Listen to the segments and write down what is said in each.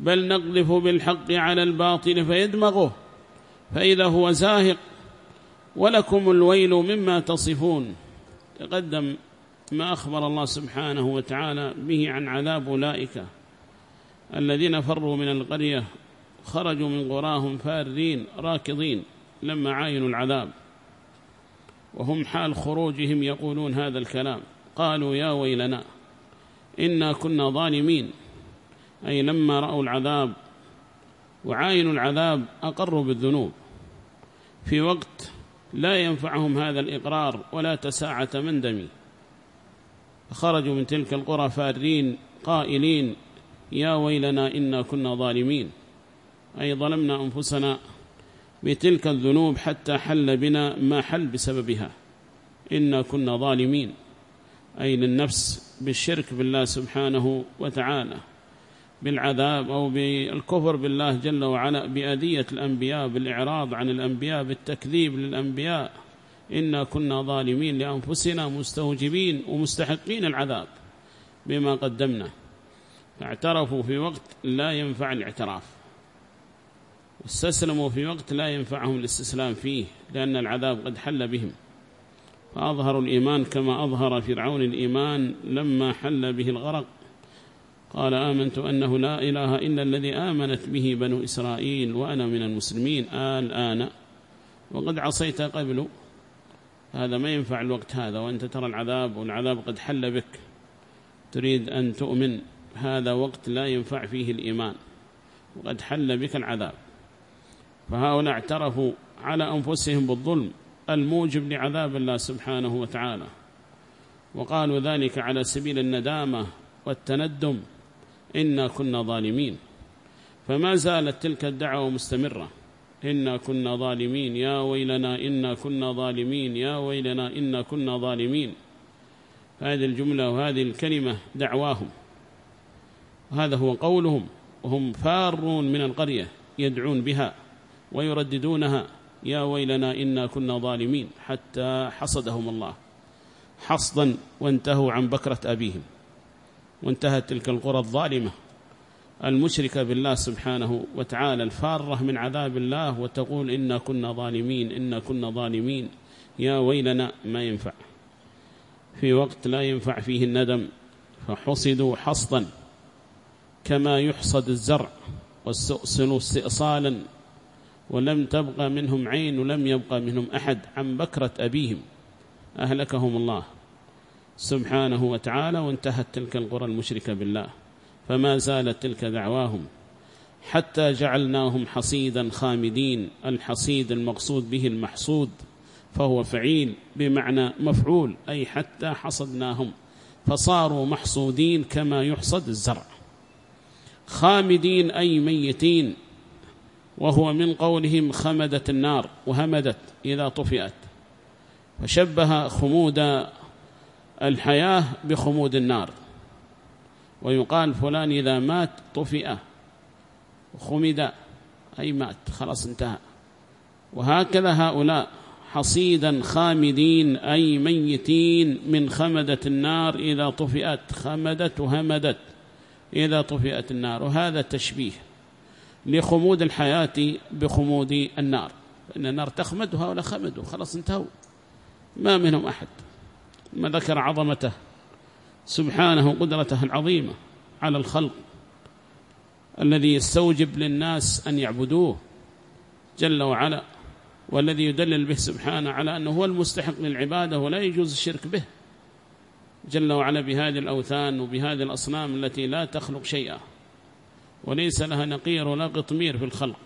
بل نقذف بالحق على الباطل فيدمغه فإذا هو زاهق ولكم الويل مما تصفون. تقدم ما أخبر الله سبحانه وتعالى به عن عذاب أولئك الذين فروا من القرية خرجوا من قراهم فارين راكضين لما عاينوا العذاب وهم حال خروجهم يقولون هذا الكلام. قالوا يا ويلنا إنا كنا ظالمين. أي لما رأوا العذاب وعاينوا العذاب أقروا بالذنوب. في وقت لا ينفعهم هذا الإقرار ولا تساعة مندمي خرجوا من تلك القرى فارين قائلين يا ويلنا إنا كنا ظالمين. أي ظلمنا أنفسنا بتلك الذنوب حتى حل بنا ما حل بسببها. إنا كنا ظالمين. أي للنفس بالشرك بالله سبحانه وتعالى. بالعذاب أو بالكفر بالله جل وعلا بأذية الأنبياء بالإعراض عن الأنبياء بالتكذيب للأنبياء. إنا كنا ظالمين لأنفسنا مستوجبين ومستحقين العذاب بما قدمنا. فاعترفوا في وقت لا ينفع الاعتراف. واستسلموا في وقت لا ينفعهم الاستسلام فيه لأن العذاب قد حل بهم. فأظهروا الإيمان كما أظهر فرعون الإيمان لما حل به الغرق. قال آمنت أنه لا إله إلا الذي آمنت به بنو إسرائيل وأنا من المسلمين الآن. وقد عصيت قبل. هذا ما ينفع الوقت هذا وأنت ترى العذاب والعذاب قد حل بك. تريد أن تؤمن. هذا وقت لا ينفع فيه الإيمان. وقد حل بك العذاب. فهؤلاء اعترفوا على أنفسهم بالظلم الموجب لعذاب الله سبحانه وتعالى. وقالوا ذلك على سبيل الندامة والتندم. إنا كنا ظالمين. فما زالت تلك الدعوة مستمرة. إنا كنا ظالمين. يا ويلنا إنا كنا ظالمين. يا ويلنا إنا كنا ظالمين. هذه الجملة وهذه الكلمة دعواهم. وهذا هو قولهم. وهم فارون من القرية يدعون بها ويرددونها. يا ويلنا إنا كنا ظالمين. حتى حصدهم الله. حصدا وانتهوا عن بكرة أبيهم. وانتهت تلك القرى الظالمة. المشركة بالله سبحانه وتعالى الفارة من عذاب الله وتقول إنا كنا ظالمين إنا كنا ظالمين. يا ويلنا ما ينفع. في وقت لا ينفع فيه الندم فحصدوا حصدا كما يحصد الزرع واستؤصلوا استئصالا ولم تبقى منهم عين ولم يبقى منهم أحد عن بكرة أبيهم. أهلكهم الله. سبحانه وتعالى وانتهت تلك القرى المشركة بالله. فما زالت تلك دعواهم. حتى جعلناهم حصيدا خامدين الحصيد المقصود به المحصود فهو فعيل بمعنى مفعول أي حتى حصدناهم. فصاروا محصودين كما يحصد الزرع. خامدين أي ميتين وهو من قولهم خمدت النار وهمدت إذا طفئت. فشبه خمود الحياة بخمود النار. ويقال فلان إذا مات طفئ خمد أي مات خلاص انتهى. وهكذا هؤلاء حصيدا خامدين أي ميتين من خمدة النار إذا طفئت خمدت وهمدت إذا طفئت النار. وهذا تشبيه لخمود الحياة بخمود النار. فإن النار تخمد وهؤلاء خمدوا خلاص انتهوا. ما منهم أحد. ما ذكر عظمته سبحانه قدرته العظيمة على الخلق الذي يستوجب للناس أن يعبدوه جل وعلا والذي يدلل به سبحانه على أنه هو المستحق للعبادة ولا يجوز الشرك به جل وعلا بهذه الأوثان وبهذه الأصنام التي لا تخلق شيئا وليس لها نقير ولا قطمير في الخلق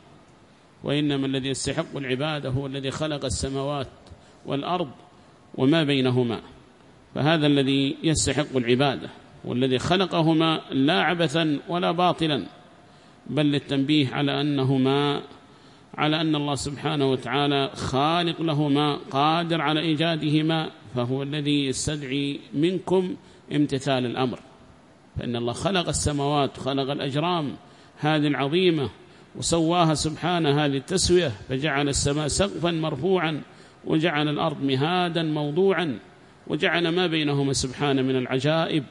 وإنما الذي يستحق العبادة هو الذي خلق السماوات والأرض وما بينهما. فهذا الذي يستحق العبادة والذي خلقهما لا عبثا ولا باطلا بل للتنبيه على أنهما على أن الله سبحانه وتعالى خالق لهما قادر على إيجادهما فهو الذي يستدعي منكم امتثال الأمر. فإن الله خلق السماوات خلق الأجرام هذه العظيمة وسواها سبحانه هذه التسوية فجعل السماء سقفا مرفوعا وجعل الأرض مهادا موضوعا. وجعل ما بينهما سبحانه من العجائب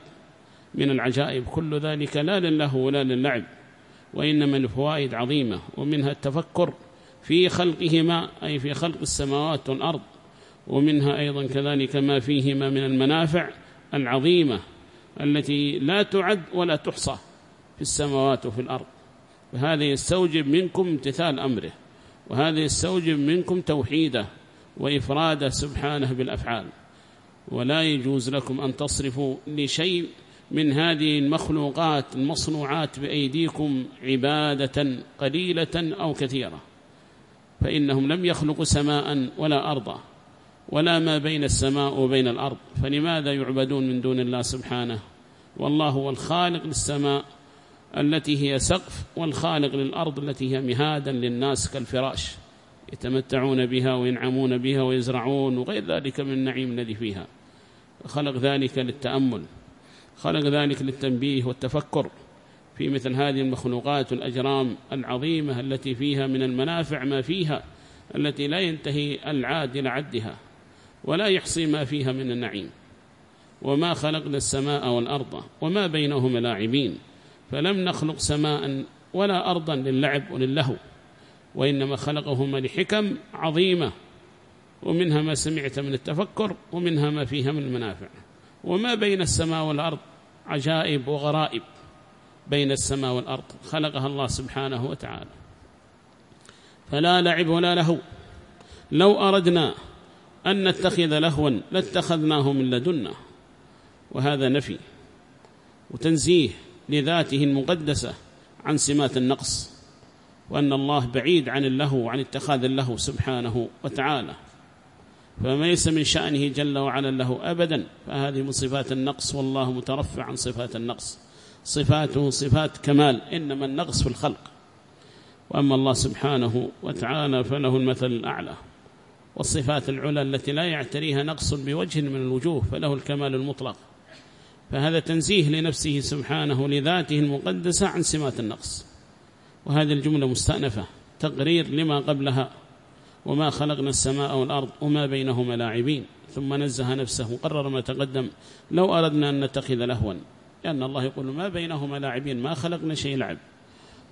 من العجائب. كل ذلك لا لله ولا للعب وإنما الفوائد عظيمة ومنها التفكر في خلقهما أي في خلق السماوات والأرض ومنها أيضا كذلك ما فيهما من المنافع العظيمة التي لا تعد ولا تحصى في السماوات وفي الأرض. وهذا يستوجب منكم امتثال أمره وهذا يستوجب منكم توحيده وإفراده سبحانه بالأفعال. ولا يجوز لكم أن تصرفوا لشيء من هذه المخلوقات المصنوعات بأيديكم عبادة قليلة أو كثيرة. فإنهم لم يخلقوا سماء ولا أرضا ولا ما بين السماء وبين الأرض. فلماذا يعبدون من دون الله سبحانه؟ والله هو الخالق للسماء التي هي سقف والخالق للأرض التي هي مهادا للناس كالفراش. يتمتعون بها وينعمون بها ويزرعون وغير ذلك من النعيم الذي فيها. خلق ذلك للتأمل خلق ذلك للتنبيه والتفكر. في مثل هذه المخلوقات والأجرام العظيمة التي فيها من المنافع ما فيها التي لا ينتهي العاد إلى عدها ولا يحصي ما فيها من النعيم. وما خلقنا السماء والأرض وما بينهما لاعبين فلم نخلق سماء ولا أرضا للعب وللهو. وإنما خلقهما لحكم عظيمة ومنها ما سمعت من التفكر ومنها ما فيها من المنافع وما بين السماء والأرض عجائب وغرائب. بين السماء والأرض خلقها الله سبحانه وتعالى. فلا لعب ولا لهو. لو أردنا أن نتخذ لهوا لاتخذناه من لدنا وهذا نفي وتنزيه لذاته المقدسة عن سمات النقص. وأن الله بعيد عن اللهو وعن اتخاذ اللهو سبحانه وتعالى. فما ليس من شأنه جل وعلا له أبدا فهذه من صفات النقص والله مترفع عن صفات النقص. صفاته صفات كمال إنما النقص في الخلق. وأما الله سبحانه وتعالى فله المثل الأعلى. والصفات العلى التي لا يعتريها نقص بوجه من الوجوه فله الكمال المطلق. فهذا تنزيه لنفسه سبحانه لذاته المقدسة عن سمات النقص. وهذه الجملة مستأنفة. تقرير لما قبلها. وما خلقنا السماء والأرض وما بينهما لاعبين. ثم نزه نفسه. قرر ما تقدم. لو أردنا أن نتخذ لهوا. لأن الله يقول ما بينهما لاعبين. ما خلقنا شيء لعب.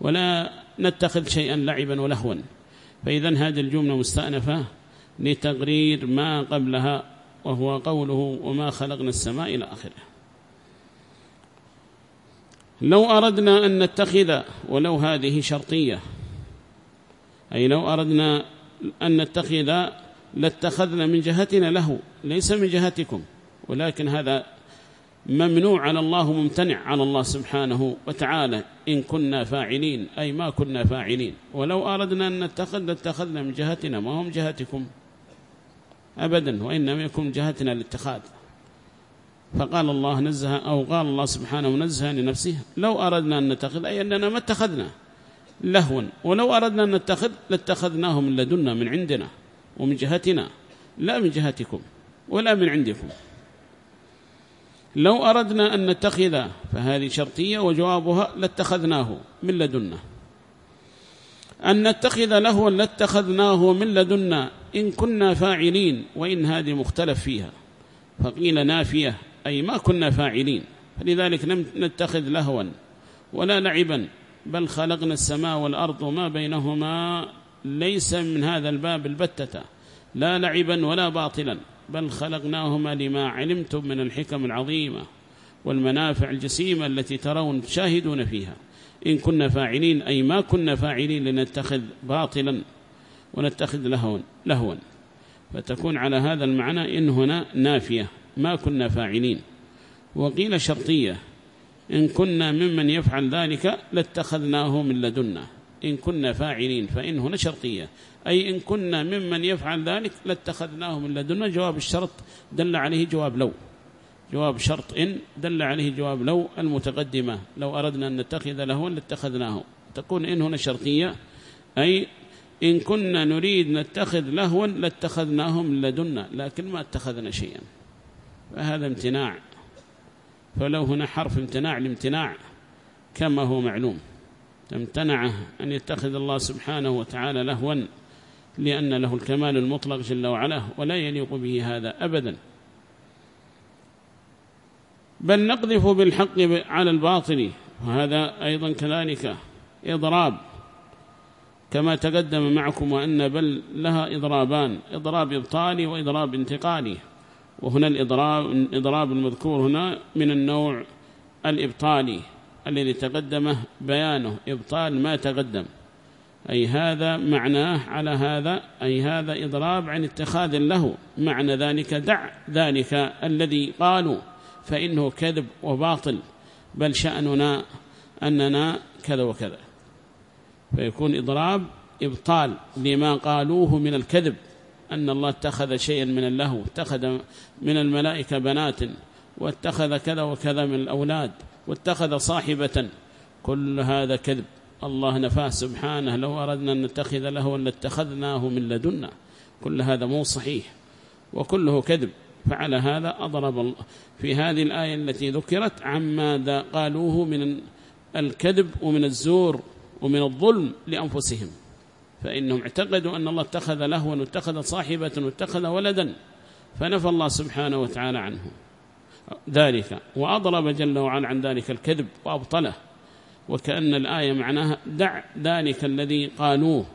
ولا نتخذ شيئا لعبا ولهوا. فإذا هذه الجملة مستأنفة. لتقرير ما قبلها. وهو قوله وما خلقنا السماء إلى آخره. لو أردنا أن نتخذ ولو هذه شرطية أي لو أردنا أن نتخذ لاتخذنا من جهتنا له ليس من جهتكم ولكن هذا ممنوع على الله ممتنع على الله سبحانه وتعالى إن كنا فاعلين أي ما كنا فاعلين. ولو أردنا أن نتخذ لاتخذنا من جهتنا ما هم جهتكم؟ أبدا وإنما يكون جهتنا الاتخاذ فقال الله نزه أو قال الله سبحانه منزها لنفسه لو أردنا أن نتخذ أي أننا ما اتخذنا لهوا ولو أردنا أن نتخذ لاتخذناه من لدنا من عندنا ومن جهتنا لا من جهتكم ولا من عندكم. لو أردنا أن نتخذ فهذه شرطية وجوابها لاتخذناه من لدنا. أن نتخذ لهوا لاتخذناه من لدنا إن كنا فاعلين وإن هذه مختلف فيها. فقيل نافية أي ما كنا فاعلين. فلذلك لم نتخذ لهوا ولا لعبا بل خلقنا السماء والأرض وما بينهما ليس من هذا الباب البتة. لا لعبا ولا باطلا بل خلقناهما لما علمتم من الحكم العظيمة والمنافع الجسيمة التي ترون تشاهدون فيها. إن كنا فاعلين أي ما كنا فاعلين لنتخذ باطلا ونتخذ لهوا, لهوا. فتكون على هذا المعنى إن هنا نافية. ما كنا فاعلين. وقيل شرطية إن كنا ممن يفعل ذلك لاتخذناه من لدنا. إن كنا فاعلين فإن هنا شرطية. أي إن كنا ممن يفعل ذلك لاتخذناه من لدنا. جواب الشرط دل عليه جواب لو. جواب شرط إن دل عليه جواب لو المتقدمة. لو أردنا أن نتخذ له لاتخذناه. تكون إن هنا شرطية. أي إن كنا نريد نتخذ لهوا لاتخذناه من لدنا. لكن ما اتخذنا شيئا. فهذا امتناع. فلو هنا حرف امتناع الامتناع كما هو معلوم. امتنع أن يتخذ الله سبحانه وتعالى لهوا لأن له الكمال المطلق جل وعلا ولا يليق به هذا أبدا. بل نقذف بالحق على الباطل. وهذا أيضا كذلك إضراب. كما تقدم معكم وأن بل لها إضرابان إضراب إبطالي وإضراب انتقالي وهنا الإضراب, الإضراب المذكور هنا من النوع الإبطالي الذي تقدمه بيانه. إبطال ما تقدم. أي هذا معناه على هذا أي هذا إضراب عن اتخاذ له. معنى ذلك دع ذلك الذي قالوا فإنه كذب وباطل. بل شأننا أننا كذا وكذا. فيكون إضراب إبطال لما قالوه من الكذب. أن الله اتخذ شيئا من اللهو اتخذ من الملائكة بنات واتخذ كذا وكذا من الأولاد واتخذ صاحبة. كل هذا كذب. الله نفاه سبحانه لو أردنا أن نتخذ له لاتخذناه من لدنا كل هذا مو صحيح وكله كذب. فعلى هذا أضرب في هذه الآية التي ذكرت عما قالوه من الكذب ومن الزور ومن الظلم لأنفسهم. فإنهم اعتقدوا أن الله اتخذ لهوا واتخذ صاحبة واتخذ ولدا فنفى الله سبحانه وتعالى عنه. ذلك. وأضرب جل وعلا عن ذلك الكذب وأبطله. وكأن الآية معناها دع ذلك الذي قالوه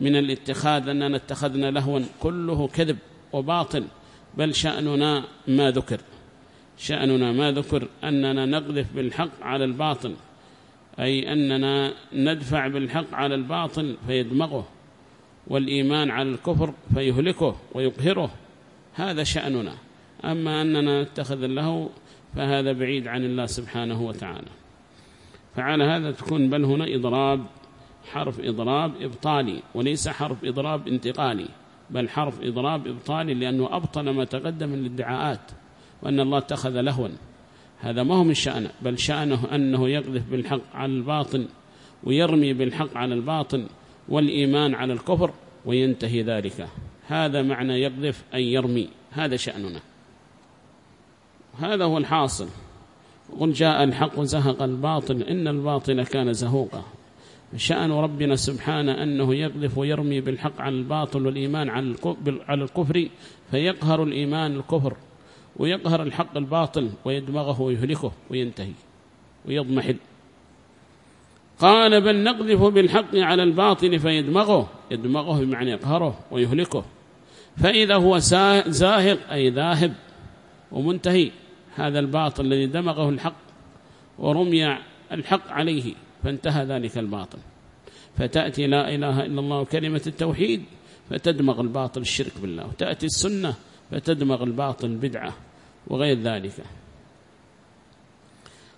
من الاتخاذ أننا اتخذنا لهوا كله كذب وباطل. بل شأننا ما ذكر. شأننا ما ذكر أننا نقذف بالحق على الباطل. أي أننا ندفع بالحق على الباطل فيدمغه والإيمان على الكفر فيهلكه ويقهره. هذا شأننا. أما أننا نتخذ له فهذا بعيد عن الله سبحانه وتعالى. فعلى هذا تكون بل هنا إضراب حرف إضراب إبطالي وليس حرف إضراب انتقالي بل حرف إضراب إبطالي لأنه أبطل ما تقدم من الادعاءات وأن الله اتخذ لهوا. هذا ما هو من شأنه بل شأنه أنه يقذف بالحق على الباطن ويرمي بالحق على الباطن والإيمان على الكفر وينتهي ذلك. هذا معنى يقذف أن يرمي هذا شأننا. هذا هو الحاصل. قل جاء الحق زهق الباطل إن الباطل كان زهوقا. شأن ربنا سبحانه أنه يقذف ويرمي بالحق على الباطل والإيمان على الكفر فيقهر الإيمان الكفر. ويقهر الحق الباطل ويدمغه ويهلكه وينتهي ويضمحل. قال بل نقذف بالحق على الباطل فيدمغه يدمغه بمعنى يقهره ويهلكه. فإذا هو زاهق أي ذاهب ومنتهي هذا الباطل الذي دمغه الحق ورمي الحق عليه فانتهى ذلك الباطل. فتأتي لا إله إلا الله كلمة التوحيد فتدمغ الباطل الشرك بالله وتأتي السنة فتدمغ الباطل بدعة وغير ذلك.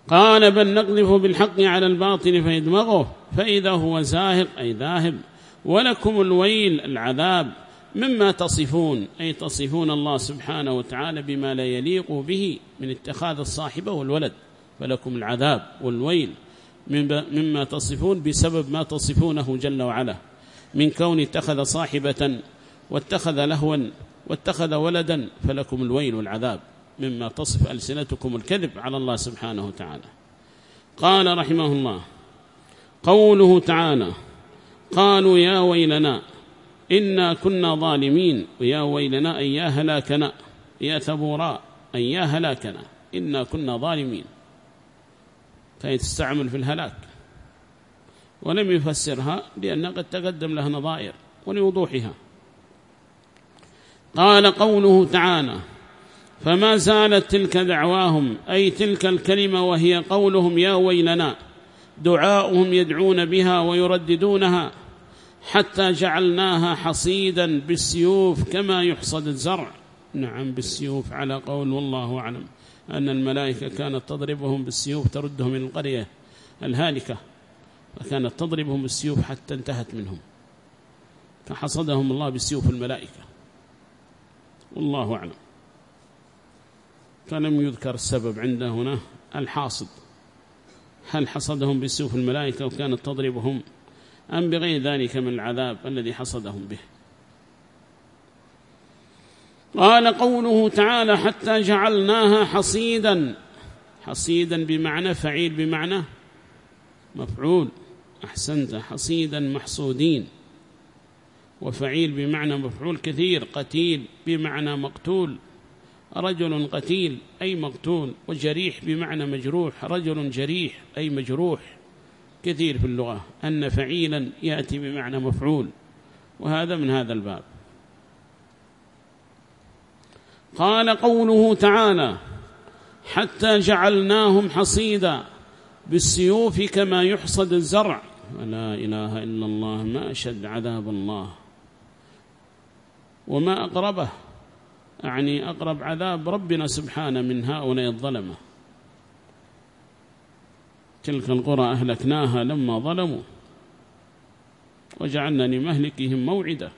قال بل نقذف بالحق على الباطل فيدمغه فإذا هو زاهق أي ذاهب ولكم الويل العذاب مما تصفون أي تصفون الله سبحانه وتعالى بما لا يليق به من اتخاذ الصاحبة والولد فلكم العذاب والويل مما تصفون بسبب ما تصفونه جل وعلا من كون اتخذ صاحبة واتخذ لهوا واتخذ ولدا فلكم الويل والعذاب مما تصف ألسنتكم الكذب على الله سبحانه وتعالى. قال رحمه الله قوله تعالى قالوا يا ويلنا إنا كنا ظالمين ويا ويلنا أي يا هلاكنا يا ثبوراء أي يا هلاكنا إنا كنا ظالمين. فهي تستعمل في الهلاك. ولم يفسرها لأن قد تقدم لها نظائر ولوضوحها. قال قوله تعالى فما زالت تلك دعواهم أي تلك الكلمة وهي قولهم يا ويلنا دعاؤهم يدعون بها ويرددونها حتى جعلناها حصيدا بالسيوف كما يحصد الزرع. نعم بالسيوف على قول والله أعلم أن الملائكة كانت تضربهم بالسيوف تردهم من القرية الهالكة وكانت تضربهم بالسيوف حتى انتهت منهم فحصدهم الله بالسيوف الملائكة. والله أعلم. فلم يذكر السبب عنده هنا الحاصد هل حصدهم بالسوف الملائكة وكانت تضربهم؟ أم بغير ذلك من العذاب الذي حصدهم به؟ قال قوله تعالى حتى جعلناها حصيدا. حصيدا بمعنى فعيل بمعنى مفعول. أحسنت حصيدا محصودين. وفعيل بمعنى مفعول كثير قتيل بمعنى مقتول رجل قتيل أي مقتول وجريح بمعنى مجروح رجل جريح أي مجروح كثير في اللغة أن فعيلا يأتي بمعنى مفعول وهذا من هذا الباب. قال قوله تعالى حتى جعلناهم حصيدا بالسيوف كما يحصد الزرع. لا إله إلا الله ما أشد عذاب الله. وما أقربه يعني أقرب عذاب ربنا سبحانه من هؤلاء الظلمة. تلك القرى أهلكناها لما ظلموا وجعلنا لمهلكهم موعدا.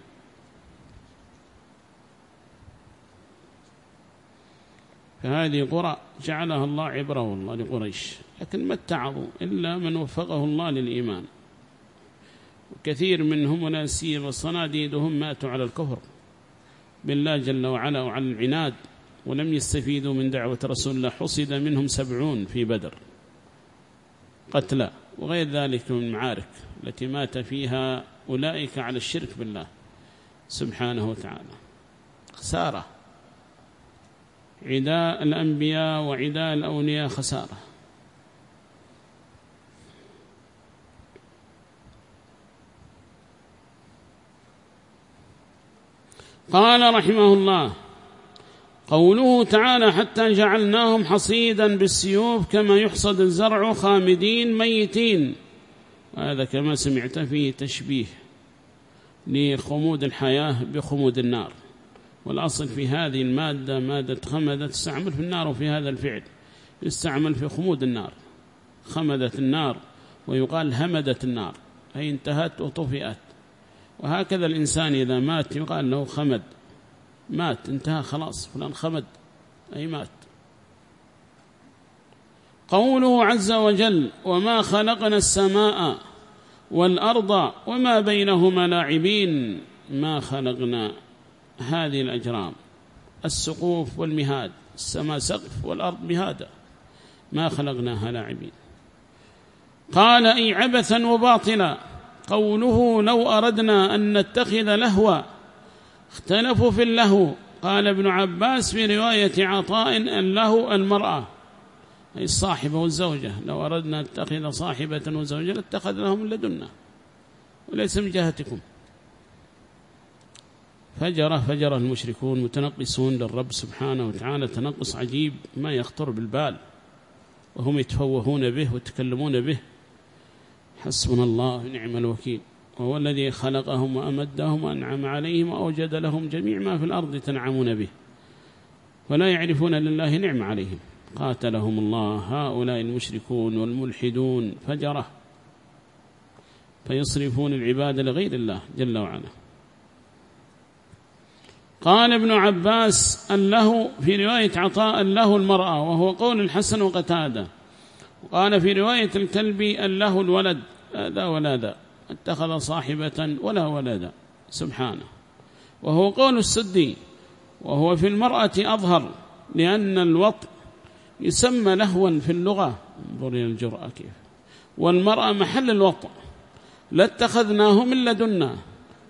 فهذه قرى جعلها الله عبرة والله لقريش لكن ما اتعظوا إلا من وفقه الله للإيمان. وكثير منهم وناسيهم الصناديدهم ماتوا على الكفر. بالله جل وعلا وعلى العناد ولم يستفيدوا من دعوة رسول الله. حصد منهم سبعون في بدر. قتلى. وغير ذلك من المعارك التي مات فيها أولئك على الشرك بالله سبحانه وتعالى. خسارة. عداء الأنبياء وعداء الأولياء خسارة. قال رحمه الله قوله تعالى حتى جعلناهم حصيدا بالسيوف كما يحصد الزرع خامدين ميتين هذا كما سمعت فيه تشبيه لخمود الحياة بخمود النار. والأصل في هذه المادة مادة خمدة تستعمل في النار وفي هذا الفعل يستعمل في خمود النار خمدت النار ويقال همدت النار أي انتهت وطفئت. وهكذا الإنسان إذا مات يقال له خمد. مات انتهى خلاص فلان خمد. أي مات. قوله عز وجل وما خلقنا السماء والأرض وما بينهما لاعبين. ما خلقنا هذه الأجرام. السقوف والمهاد السماء سقف والأرض مهادة ما خلقناها لاعبين. قال أي عبثا وباطلا. قوله لو أردنا أن نتخذ لهوا اختلفوا في اللهو. قال ابن عباس في رواية عطاء اللهو المرأة أي الصاحبة والزوجة. لو أردنا أن نتخذ صاحبة وزوجة من لدنا وليس من جهتكم. فجر فجر المشركون متنقصون للرب سبحانه وتعالى. تنقص عجيب ما يخطر بالبال وهم يتفوهون به ويتكلمون به. حسبنا الله نعم الوكيل. وهو الذي خلقهم وأمدهم وأنعم عليهم وأوجد لهم جميع ما في الأرض تنعمون به. ولا يعرفون لله نعم عليهم. قاتلهم الله هؤلاء المشركون والملحدون فجرة. فيصرفون العباد لغير الله جل وعلا. قال ابن عباس له في رواية عطاء له المرأة. وهو قول الحسن وقتادة. وقال في رواية الكلب له الولد هذا ولا ذا اتخذ صاحبة ولا ولدا سبحانه. وهو قول السدي وهو في المرأة أظهر لأن الوط يسمى لهوا في اللغة. انظر إلى الجرأة كيف. والمرأة محل الوط لاتخذناه من لدنا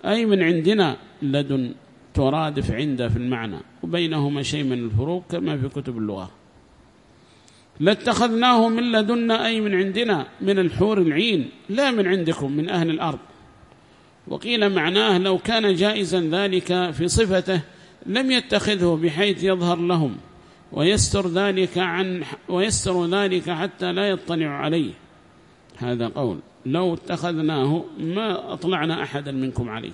أي من عندنا لدن ترادف عنده في المعنى وبينهما شيء من الفروق كما في كتب اللغة. لاتخذناه من لدنا أي من عندنا من الحور العين لا من عندكم من أهل الأرض. وقيل معناه لو كان جائزا ذلك في صفته لم يتخذه بحيث يظهر لهم ويستر ذلك عن ويستر ذلك حتى لا يطلع عليه. هذا قول. لو اتخذناه ما أطلعنا أحدا منكم عليه.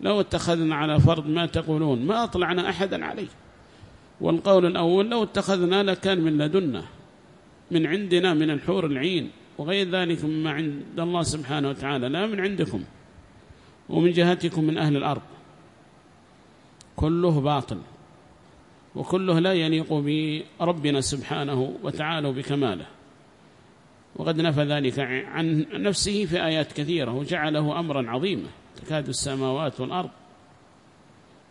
لو اتخذنا على فرض ما تقولون ما أطلعنا أحدا عليه. والقول الأول لو اتخذنا لكان من لدنا من عندنا من الحور العين وغير ذلك مما عند الله سبحانه وتعالى لا من عندكم ومن جهتكم من أهل الأرض. كله باطل وكله لا يليق بربنا سبحانه وتعالى بكماله وقد نفى ذلك عن نفسه في آيات كثيرة وجعله أمرا عظيما تكاد السماوات والأرض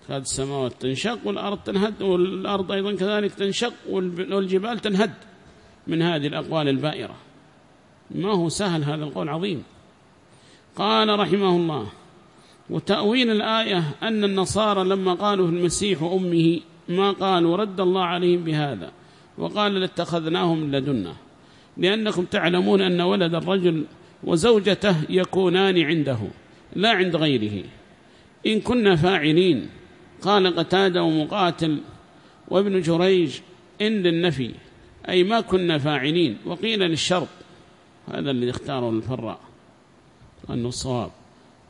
تكاد السماوات تنشق والأرض تنهد والأرض أيضا كذلك تنشق والجبال تنهد من هذه الأقوال البائرة. ما هو سهل هذا القول عظيم. قال رحمه الله وتأويل الآية أن النصارى لما قالوا المسيح أمه ما قالوا رد الله عليهم بهذا وقال لاتخذناهم لدنا لأنكم تعلمون أن ولد الرجل وزوجته يكونان عنده لا عند غيره. إن كنا فاعلين قال قتادة ومقاتل وابن جريج إن للنفي أي ما كنا فاعلين وقيل للشرط هذا الذي اختاره الفراء أنه الصواب.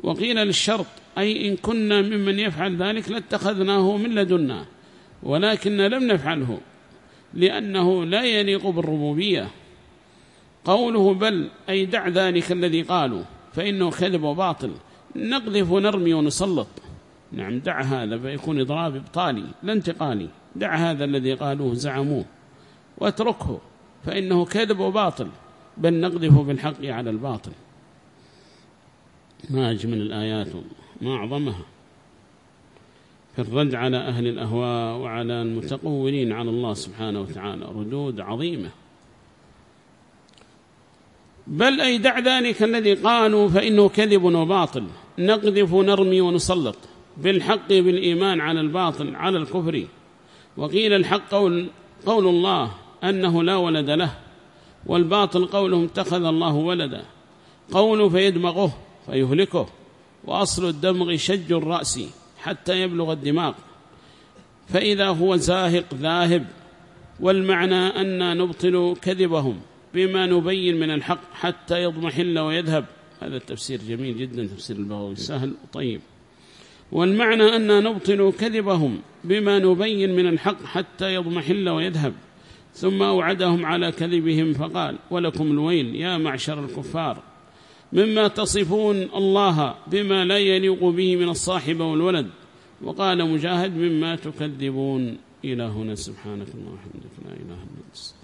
وقيل للشرط أي إن كنا ممن يفعل ذلك لاتخذناه من لدنا ولكن لم نفعله لأنه لا يليق بالربوبية. قوله بل أي دع ذلك الذي قالوا فإنه كذب وباطل نقذف ونرمي ونسلط. نعم دع هذا فيكون إضراب إبطالي لا انتقالي. دع هذا الذي قالوه زعموه واتركه فإنه كذب وباطل. بل نقذف بالحق على الباطل. ما أجمل الآيات ما أعظمها. في الرد على أهل الأهواء وعلى المتقولين على الله سبحانه وتعالى ردود عظيمة. بل أي دع ذلك الذي قالوا فإنه كذب وباطل. نقذف ونرمي ونسلط. بالحق بالإيمان على الباطل على الكفر. وقيل الحق قول, قول الله أنه لا ولد له والباطل قولهم اتخذ الله ولدا. قول فيدمغه فيهلكه. وأصل الدمغ شج الرأس حتى يبلغ الدماغ. فإذا هو زاهق ذاهب والمعنى أن نبطل كذبهم بما نبين من الحق حتى يضمحل ويذهب. هذا التفسير جميل جدا تفسير البغوي. سهل وطيب. والمعنى أن نبطل كذبهم بما نبين من الحق حتى يضمحل ويذهب. ثم أوعدهم على كذبهم فقال ولكم الويل يا معشر الكفار. مما تصفون الله بما لا يليق به من الصاحب والولد. وقال مجاهد مما تكذبون. إلى هنا سبحانك اللهم وبحمدك. لا إله إلا أنت.